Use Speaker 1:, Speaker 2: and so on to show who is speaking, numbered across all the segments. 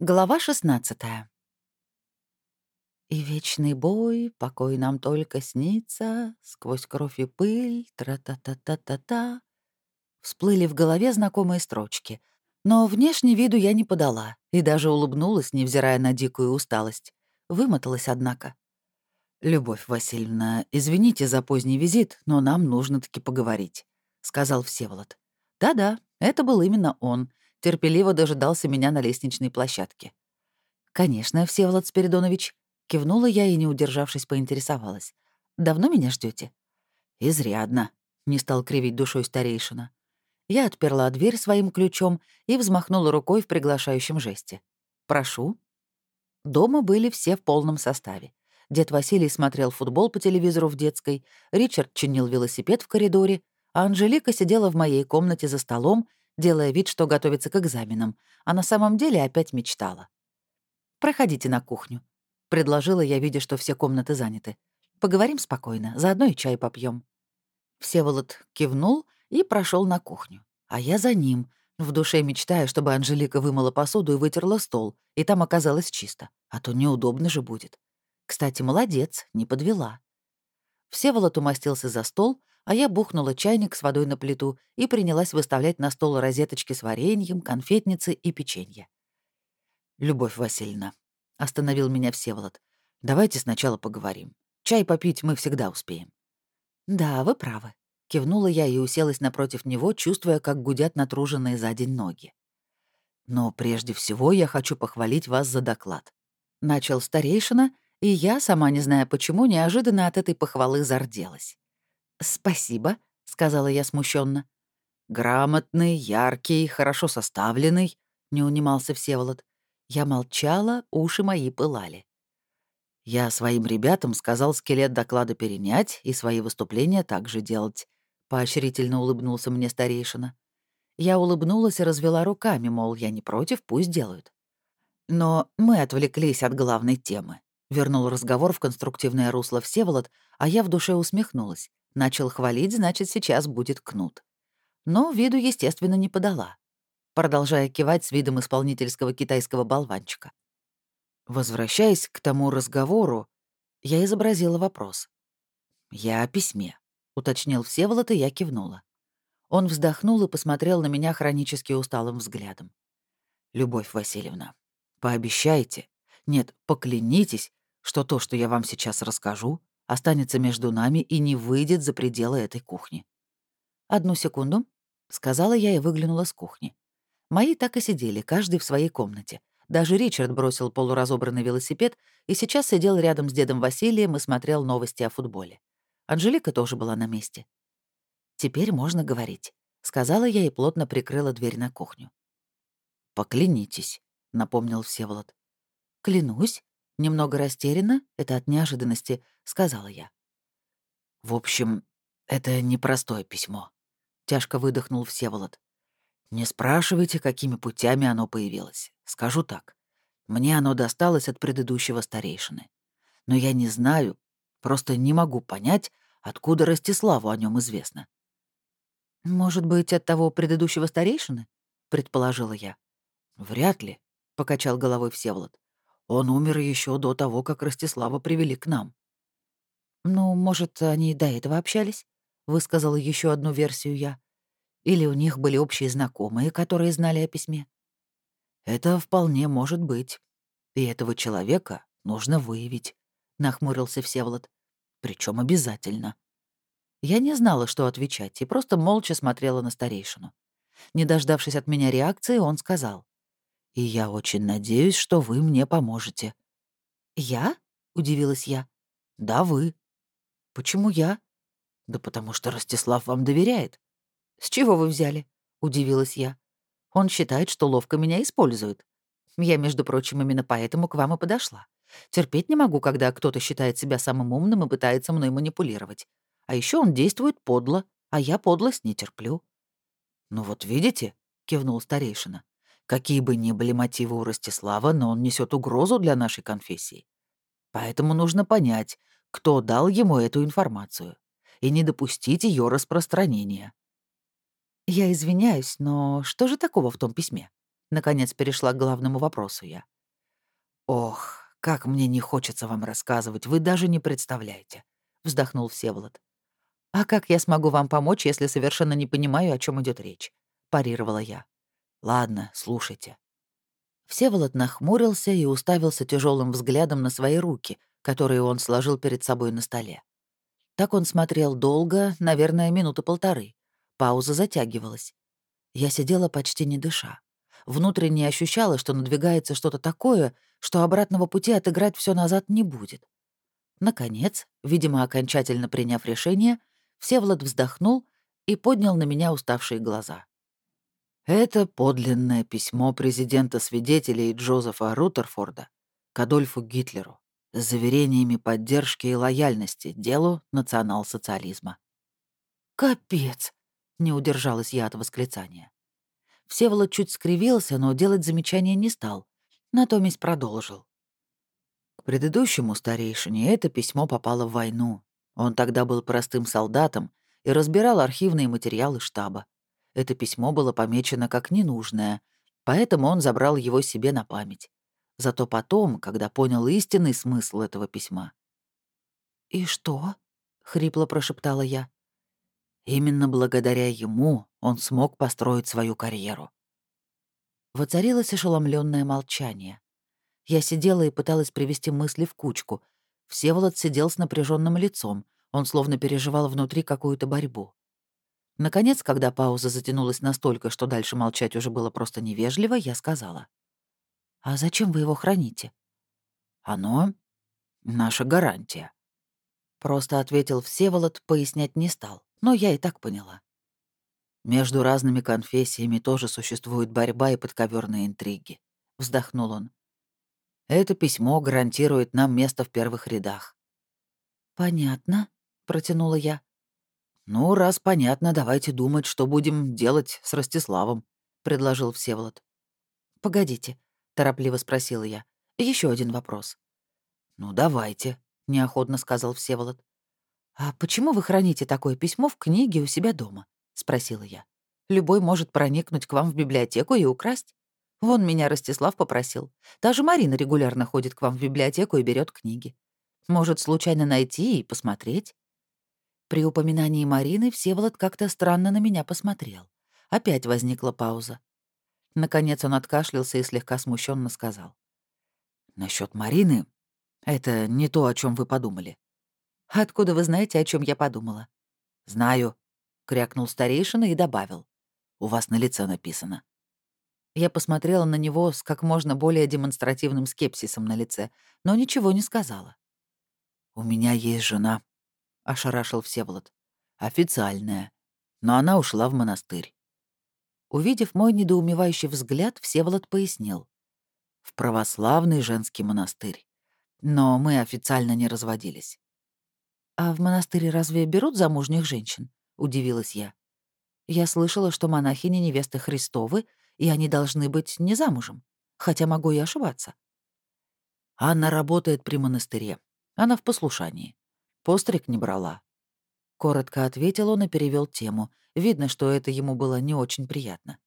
Speaker 1: Глава 16 И вечный бой, покой нам только снится, Сквозь кровь и пыль, тра-та-та-та-та-та. Всплыли в голове знакомые строчки, но внешне виду я не подала и даже улыбнулась, невзирая на дикую усталость. Вымоталась, однако. «Любовь Васильевна, извините за поздний визит, но нам нужно таки поговорить», — сказал Всеволод. «Да-да, это был именно он», терпеливо дожидался меня на лестничной площадке. «Конечно, Всеволод Спиридонович», — кивнула я и, не удержавшись, поинтересовалась. «Давно меня ждете? «Изрядно», — не стал кривить душой старейшина. Я отперла дверь своим ключом и взмахнула рукой в приглашающем жесте. «Прошу». Дома были все в полном составе. Дед Василий смотрел футбол по телевизору в детской, Ричард чинил велосипед в коридоре, а Анжелика сидела в моей комнате за столом делая вид, что готовится к экзаменам, а на самом деле опять мечтала. «Проходите на кухню», — предложила я, видя, что все комнаты заняты. «Поговорим спокойно, заодно и чай попьем. Всеволод кивнул и прошел на кухню, а я за ним, в душе мечтая, чтобы Анжелика вымыла посуду и вытерла стол, и там оказалось чисто, а то неудобно же будет. Кстати, молодец, не подвела. Всеволод умостился за стол, а я бухнула чайник с водой на плиту и принялась выставлять на стол розеточки с вареньем, конфетницы и печенье. «Любовь Васильевна», — остановил меня Всеволод, — «давайте сначала поговорим. Чай попить мы всегда успеем». «Да, вы правы», — кивнула я и уселась напротив него, чувствуя, как гудят натруженные за день ноги. «Но прежде всего я хочу похвалить вас за доклад». Начал старейшина, и я, сама не зная почему, неожиданно от этой похвалы зарделась. «Спасибо», — сказала я смущенно. «Грамотный, яркий, хорошо составленный», — не унимался Всеволод. Я молчала, уши мои пылали. Я своим ребятам сказал скелет доклада перенять и свои выступления также делать. Поощрительно улыбнулся мне старейшина. Я улыбнулась и развела руками, мол, я не против, пусть делают. Но мы отвлеклись от главной темы. Вернул разговор в конструктивное русло Всеволод, а я в душе усмехнулась. Начал хвалить, значит, сейчас будет кнут. Но виду, естественно, не подала, продолжая кивать с видом исполнительского китайского болванчика. Возвращаясь к тому разговору, я изобразила вопрос. «Я о письме», — уточнил Всеволод, и я кивнула. Он вздохнул и посмотрел на меня хронически усталым взглядом. «Любовь Васильевна, пообещайте, нет, поклянитесь, что то, что я вам сейчас расскажу, останется между нами и не выйдет за пределы этой кухни. «Одну секунду», — сказала я и выглянула с кухни. Мои так и сидели, каждый в своей комнате. Даже Ричард бросил полуразобранный велосипед и сейчас сидел рядом с дедом Василием и смотрел новости о футболе. Анжелика тоже была на месте. «Теперь можно говорить», — сказала я и плотно прикрыла дверь на кухню. «Поклянитесь», — напомнил Всеволод. «Клянусь», Немного растерянно, это от неожиданности, сказала я. «В общем, это непростое письмо», — тяжко выдохнул Всеволод. «Не спрашивайте, какими путями оно появилось. Скажу так. Мне оно досталось от предыдущего старейшины. Но я не знаю, просто не могу понять, откуда Ростиславу о нем известно». «Может быть, от того предыдущего старейшины?» — предположила я. «Вряд ли», — покачал головой Всеволод. Он умер еще до того, как Ростислава привели к нам. «Ну, может, они до этого общались?» — высказала еще одну версию я. «Или у них были общие знакомые, которые знали о письме?» «Это вполне может быть. И этого человека нужно выявить», — нахмурился Всеволод. Причем обязательно». Я не знала, что отвечать, и просто молча смотрела на старейшину. Не дождавшись от меня реакции, он сказал. И я очень надеюсь, что вы мне поможете». «Я?» — удивилась я. «Да, вы». «Почему я?» «Да потому что Ростислав вам доверяет». «С чего вы взяли?» — удивилась я. «Он считает, что ловко меня использует. Я, между прочим, именно поэтому к вам и подошла. Терпеть не могу, когда кто-то считает себя самым умным и пытается мной манипулировать. А еще он действует подло, а я подлость не терплю». «Ну вот видите», — кивнул старейшина, Какие бы ни были мотивы у Ростислава, но он несет угрозу для нашей конфессии. Поэтому нужно понять, кто дал ему эту информацию, и не допустить ее распространения. Я извиняюсь, но что же такого в том письме? Наконец перешла к главному вопросу я. «Ох, как мне не хочется вам рассказывать, вы даже не представляете», — вздохнул Всеволод. «А как я смогу вам помочь, если совершенно не понимаю, о чем идет речь?» — парировала я. «Ладно, слушайте». Всеволод нахмурился и уставился тяжелым взглядом на свои руки, которые он сложил перед собой на столе. Так он смотрел долго, наверное, минуты полторы. Пауза затягивалась. Я сидела почти не дыша. Внутренне ощущала, что надвигается что-то такое, что обратного пути отыграть все назад не будет. Наконец, видимо, окончательно приняв решение, Всеволод вздохнул и поднял на меня уставшие глаза. Это подлинное письмо президента свидетелей Джозефа Рутерфорда к Адольфу Гитлеру с заверениями поддержки и лояльности делу национал-социализма. «Капец!» — не удержалась я от восклицания. Всеволод чуть скривился, но делать замечания не стал. Натомись продолжил. К предыдущему старейшине это письмо попало в войну. Он тогда был простым солдатом и разбирал архивные материалы штаба. Это письмо было помечено как ненужное, поэтому он забрал его себе на память. Зато потом, когда понял истинный смысл этого письма. «И что?» — хрипло прошептала я. Именно благодаря ему он смог построить свою карьеру. Воцарилось ошеломленное молчание. Я сидела и пыталась привести мысли в кучку. Всеволод сидел с напряженным лицом. Он словно переживал внутри какую-то борьбу. Наконец, когда пауза затянулась настолько, что дальше молчать уже было просто невежливо, я сказала. «А зачем вы его храните?» «Оно — наша гарантия», — просто ответил Всеволод, пояснять не стал но я и так поняла. Между разными конфессиями тоже существует борьба и подковерные интриги. Вздохнул он. Это письмо гарантирует нам место в первых рядах. Понятно, протянула я. Ну, раз понятно, давайте думать, что будем делать с Ростиславом, предложил Всеволод. Погодите, торопливо спросила я. Еще один вопрос. Ну, давайте, неохотно сказал Всеволод. «А почему вы храните такое письмо в книге у себя дома?» — спросила я. «Любой может проникнуть к вам в библиотеку и украсть. Вон меня Ростислав попросил. Даже Марина регулярно ходит к вам в библиотеку и берет книги. Может, случайно найти и посмотреть?» При упоминании Марины Всеволод как-то странно на меня посмотрел. Опять возникла пауза. Наконец он откашлялся и слегка смущенно сказал. Насчет Марины — это не то, о чем вы подумали. «Откуда вы знаете, о чем я подумала?» «Знаю», — крякнул старейшина и добавил. «У вас на лице написано». Я посмотрела на него с как можно более демонстративным скепсисом на лице, но ничего не сказала. «У меня есть жена», — ошарашил Всеволод. «Официальная. Но она ушла в монастырь». Увидев мой недоумевающий взгляд, Всеволод пояснил. «В православный женский монастырь. Но мы официально не разводились. «А в монастыре разве берут замужних женщин?» — удивилась я. «Я слышала, что монахини невесты Христовы, и они должны быть не замужем, хотя могу и ошибаться». «Анна работает при монастыре. Она в послушании. Постриг не брала». Коротко ответил он и перевел тему. Видно, что это ему было не очень приятно.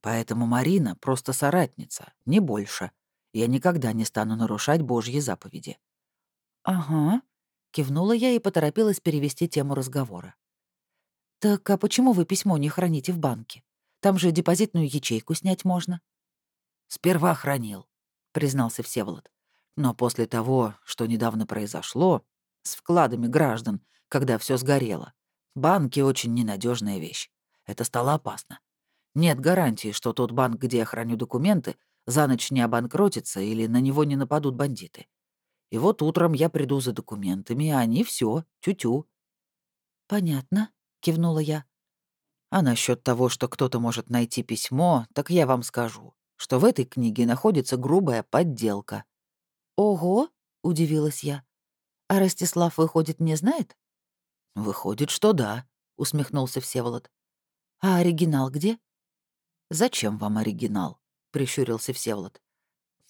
Speaker 1: «Поэтому Марина просто соратница, не больше. Я никогда не стану нарушать Божьи заповеди». «Ага», Кивнула я и поторопилась перевести тему разговора. «Так а почему вы письмо не храните в банке? Там же депозитную ячейку снять можно». «Сперва хранил», — признался Всеволод. «Но после того, что недавно произошло, с вкладами граждан, когда все сгорело, банки — очень ненадежная вещь. Это стало опасно. Нет гарантии, что тот банк, где я храню документы, за ночь не обанкротится или на него не нападут бандиты. И вот утром я приду за документами, а они все, тю-тю». «Понятно», — кивнула я. «А насчет того, что кто-то может найти письмо, так я вам скажу, что в этой книге находится грубая подделка». «Ого!» — удивилась я. «А Ростислав, выходит, не знает?» «Выходит, что да», — усмехнулся Всеволод. «А оригинал где?» «Зачем вам оригинал?» — прищурился Всеволод.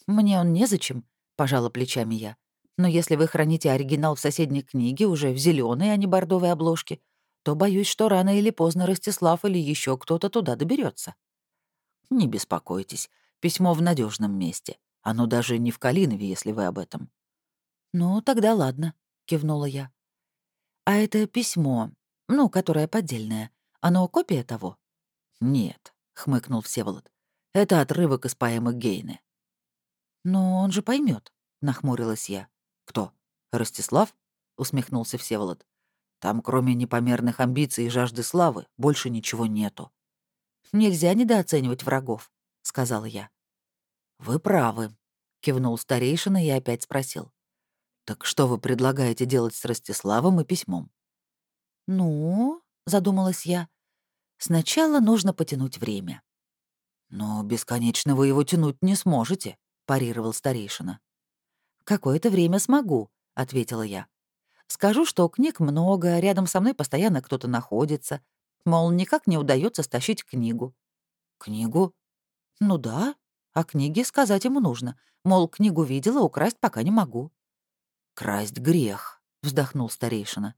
Speaker 1: «Мне он незачем», — пожала плечами я. Но если вы храните оригинал в соседней книге, уже в зеленой, а не бордовой обложке, то боюсь, что рано или поздно Ростислав или еще кто-то туда доберется. Не беспокойтесь, письмо в надежном месте. Оно даже не в Калинове, если вы об этом». «Ну, тогда ладно», — кивнула я. «А это письмо, ну, которое поддельное, оно копия того?» «Нет», — хмыкнул Всеволод. «Это отрывок из поэмы Гейны». «Но он же поймет, нахмурилась я. «Кто? Ростислав?» — усмехнулся Всеволод. «Там, кроме непомерных амбиций и жажды славы, больше ничего нету». «Нельзя недооценивать врагов», — сказала я. «Вы правы», — кивнул старейшина и опять спросил. «Так что вы предлагаете делать с Ростиславом и письмом?» «Ну», — задумалась я, — «сначала нужно потянуть время». «Но бесконечно вы его тянуть не сможете», — парировал старейшина. «Какое-то время смогу», — ответила я. «Скажу, что книг много, рядом со мной постоянно кто-то находится. Мол, никак не удается стащить книгу». «Книгу?» «Ну да, о книге сказать ему нужно. Мол, книгу видела, украсть пока не могу». «Красть грех», — вздохнул старейшина.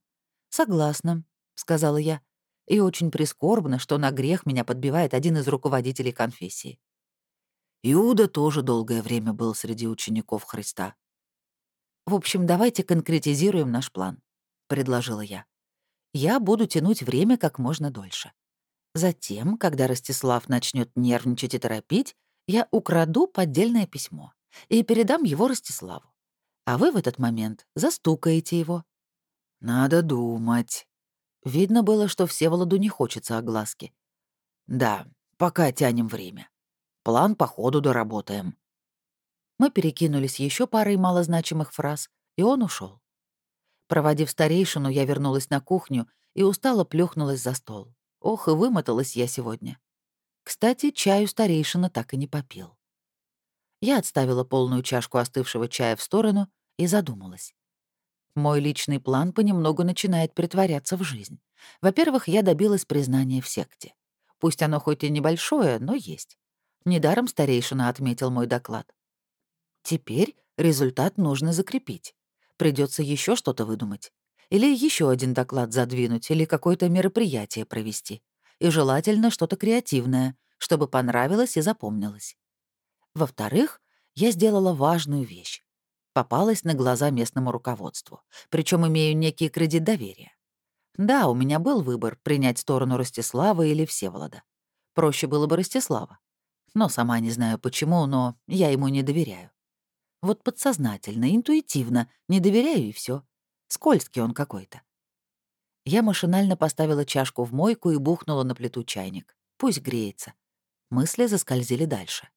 Speaker 1: «Согласна», — сказала я. «И очень прискорбно, что на грех меня подбивает один из руководителей конфессии». Иуда тоже долгое время был среди учеников Христа. «В общем, давайте конкретизируем наш план», — предложила я. «Я буду тянуть время как можно дольше. Затем, когда Ростислав начнет нервничать и торопить, я украду поддельное письмо и передам его Ростиславу. А вы в этот момент застукаете его». «Надо думать». Видно было, что Всеволоду не хочется огласки. «Да, пока тянем время. План по ходу доработаем». Мы перекинулись еще парой малозначимых фраз, и он ушел. Проводив старейшину, я вернулась на кухню и устало плюхнулась за стол. Ох, и вымоталась я сегодня. Кстати, чаю старейшина так и не попил. Я отставила полную чашку остывшего чая в сторону и задумалась. Мой личный план понемногу начинает притворяться в жизнь. Во-первых, я добилась признания в секте. Пусть оно хоть и небольшое, но есть. Недаром старейшина отметил мой доклад. Теперь результат нужно закрепить. Придется еще что-то выдумать. Или еще один доклад задвинуть, или какое-то мероприятие провести. И желательно что-то креативное, чтобы понравилось и запомнилось. Во-вторых, я сделала важную вещь. Попалась на глаза местному руководству, причем имею некий кредит доверия. Да, у меня был выбор принять сторону Ростислава или Всеволода. Проще было бы Ростислава. Но сама не знаю почему, но я ему не доверяю. Вот подсознательно, интуитивно, не доверяю и все. Скользкий он какой-то. Я машинально поставила чашку в мойку и бухнула на плиту чайник. Пусть греется. Мысли заскользили дальше.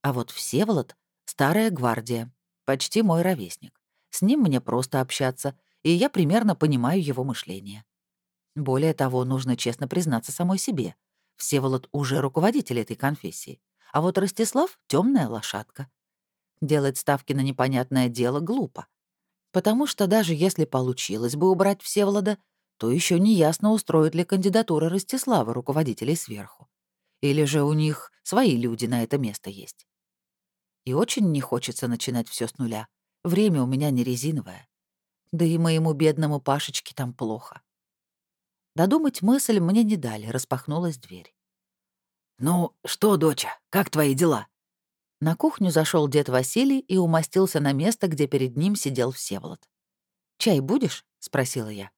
Speaker 1: А вот Всеволод — старая гвардия, почти мой ровесник. С ним мне просто общаться, и я примерно понимаю его мышление. Более того, нужно честно признаться самой себе. Всеволод уже руководитель этой конфессии, а вот Ростислав — темная лошадка. Делать ставки на непонятное дело глупо. Потому что даже если получилось бы убрать Всеволода, то еще не ясно, устроит ли кандидатура Ростислава руководителей сверху. Или же у них свои люди на это место есть. И очень не хочется начинать все с нуля. Время у меня не резиновое. Да и моему бедному Пашечке там плохо. Додумать мысль мне не дали, распахнулась дверь. «Ну что, доча, как твои дела?» На кухню зашел дед Василий и умостился на место, где перед ним сидел Всеволод. «Чай будешь?» — спросила я.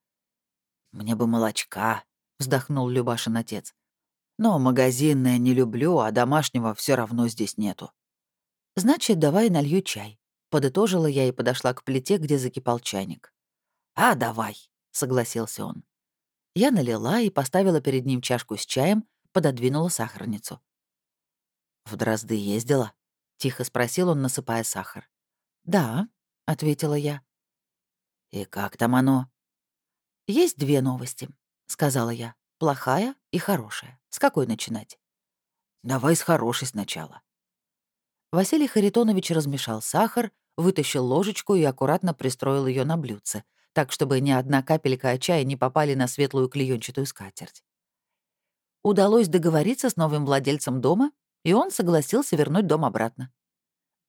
Speaker 1: «Мне бы молочка», — вздохнул Любашин отец. «Но магазинное не люблю, а домашнего все равно здесь нету». «Значит, давай налью чай», — подытожила я и подошла к плите, где закипал чайник. «А, давай», — согласился он. Я налила и поставила перед ним чашку с чаем, пододвинула сахарницу. «В Дрозды ездила?» — тихо спросил он, насыпая сахар. «Да», — ответила я. «И как там оно?» «Есть две новости», — сказала я. «Плохая и хорошая. С какой начинать?» «Давай с хорошей сначала». Василий Харитонович размешал сахар, вытащил ложечку и аккуратно пристроил ее на блюдце, так, чтобы ни одна капелька чая не попали на светлую клеенчатую скатерть. Удалось договориться с новым владельцем дома и он согласился вернуть дом обратно.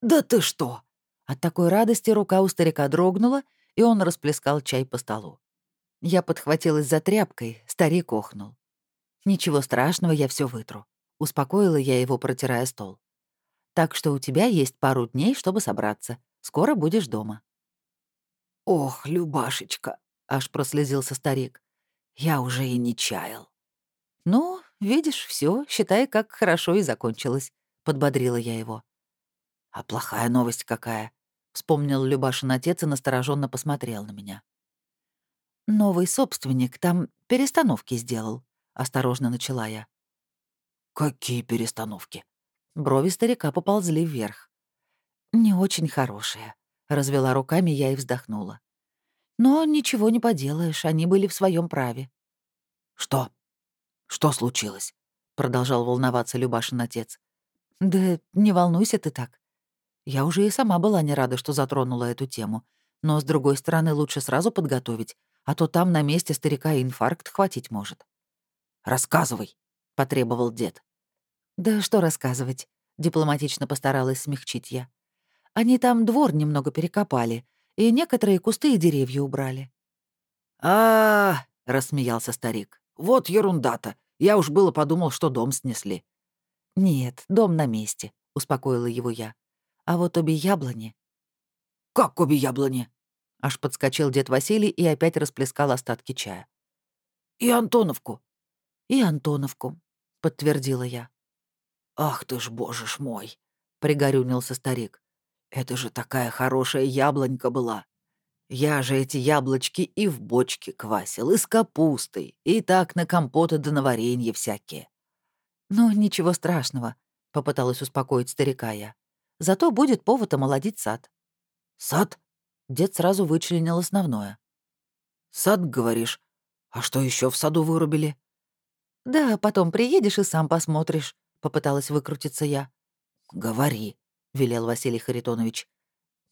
Speaker 1: «Да ты что!» От такой радости рука у старика дрогнула, и он расплескал чай по столу. Я подхватилась за тряпкой, старик охнул. «Ничего страшного, я все вытру», —— успокоила я его, протирая стол. «Так что у тебя есть пару дней, чтобы собраться. Скоро будешь дома».
Speaker 2: «Ох, Любашечка!» — аж прослезился старик. «Я уже и не чаял».
Speaker 1: «Ну, видишь, все, считай, как хорошо и закончилось», — подбодрила я его.
Speaker 2: «А плохая новость какая?» — вспомнил Любашин отец и настороженно посмотрел на меня.
Speaker 1: «Новый собственник там перестановки сделал», — осторожно начала я.
Speaker 2: «Какие перестановки?»
Speaker 1: Брови старика поползли вверх. «Не очень хорошие», — развела руками я и вздохнула. «Но ничего не поделаешь, они были в своем праве».
Speaker 2: «Что? Что случилось?» — продолжал волноваться Любашин отец.
Speaker 1: «Да не волнуйся ты так. Я уже и сама была не рада, что затронула эту тему. Но, с другой стороны, лучше сразу подготовить, а то там на месте старика инфаркт хватить может».
Speaker 2: «Рассказывай», — потребовал дед.
Speaker 1: «Да что рассказывать?» — дипломатично постаралась смягчить я. «Они там двор немного перекопали, и некоторые кусты и деревья убрали».
Speaker 2: А, -а, -а рассмеялся старик. «Вот ерунда-то. Я уж было подумал, что дом снесли».
Speaker 1: «Нет, дом на месте», — успокоила его я. «А вот обе яблони...»
Speaker 2: «Как обе яблони?»
Speaker 1: Аж подскочил дед Василий и опять расплескал остатки чая.
Speaker 2: «И Антоновку?»
Speaker 1: «И Антоновку», — подтвердила я.
Speaker 2: «Ах ты ж, боже ж мой!» — пригорюнился старик. «Это же такая хорошая яблонька была. Я же эти яблочки и в бочке квасил, и с капустой, и так на компоты да на варенье всякие».
Speaker 1: «Ну, ничего страшного», — попыталась успокоить старика я. «Зато будет повод омолодить сад».
Speaker 2: «Сад?»
Speaker 1: — дед сразу вычленил основное.
Speaker 2: «Сад, говоришь? А что еще в саду вырубили?»
Speaker 1: «Да, потом приедешь и сам посмотришь», — попыталась выкрутиться я.
Speaker 2: «Говори», — велел Василий Харитонович.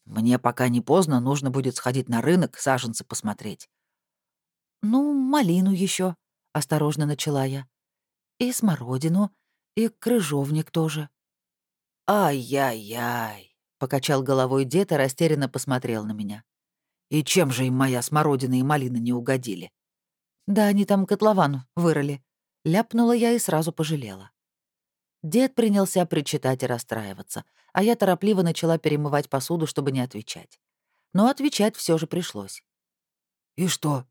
Speaker 2: «Мне пока не поздно, нужно будет сходить на рынок, саженцы посмотреть».
Speaker 1: «Ну, малину еще, осторожно начала я. «И смородину, и крыжовник тоже».
Speaker 2: «Ай-яй-яй», — покачал головой дед и растерянно посмотрел на меня. «И чем же им моя смородина и малина не угодили?»
Speaker 1: «Да они там котлован вырыли». Ляпнула я и сразу пожалела. Дед принялся причитать и расстраиваться, а я торопливо начала перемывать посуду, чтобы не отвечать. Но отвечать все же пришлось.
Speaker 2: «И что,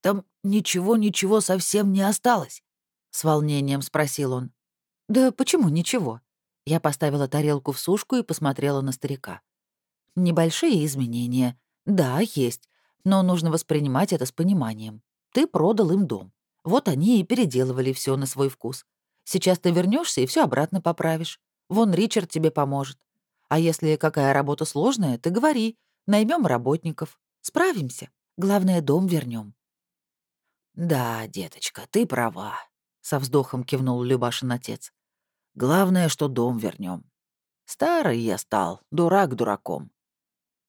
Speaker 2: там ничего-ничего совсем не осталось?» — с волнением спросил он.
Speaker 1: «Да почему ничего?» Я поставила тарелку в сушку и посмотрела на старика. «Небольшие изменения. Да, есть. Но нужно воспринимать это с пониманием. Ты продал им дом. Вот они и переделывали все на свой вкус. Сейчас ты вернешься и все обратно поправишь. Вон Ричард тебе поможет. А если какая работа сложная, ты говори. Наймем работников. Справимся. Главное, дом вернем.
Speaker 2: «Да, деточка, ты права», — со вздохом кивнул Любашин отец. «Главное, что дом вернем. Старый я стал, дурак дураком».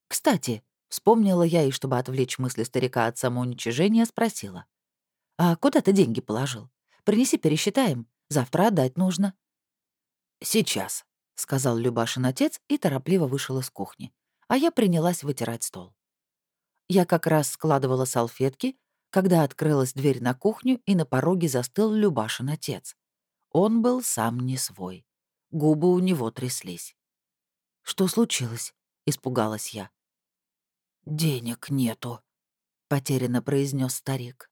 Speaker 1: «Кстати», — вспомнила я и, чтобы отвлечь мысли старика от самоуничижения, спросила. «А куда ты деньги положил? Принеси, пересчитаем. Завтра отдать нужно».
Speaker 2: «Сейчас», — сказал
Speaker 1: Любашин отец и торопливо вышел из кухни, а я принялась вытирать стол. Я как раз складывала салфетки, когда открылась дверь на кухню, и на пороге застыл Любашин отец. Он был сам не свой. Губы у него тряслись. «Что случилось?» — испугалась я.
Speaker 2: «Денег нету», —
Speaker 1: потерянно произнес старик.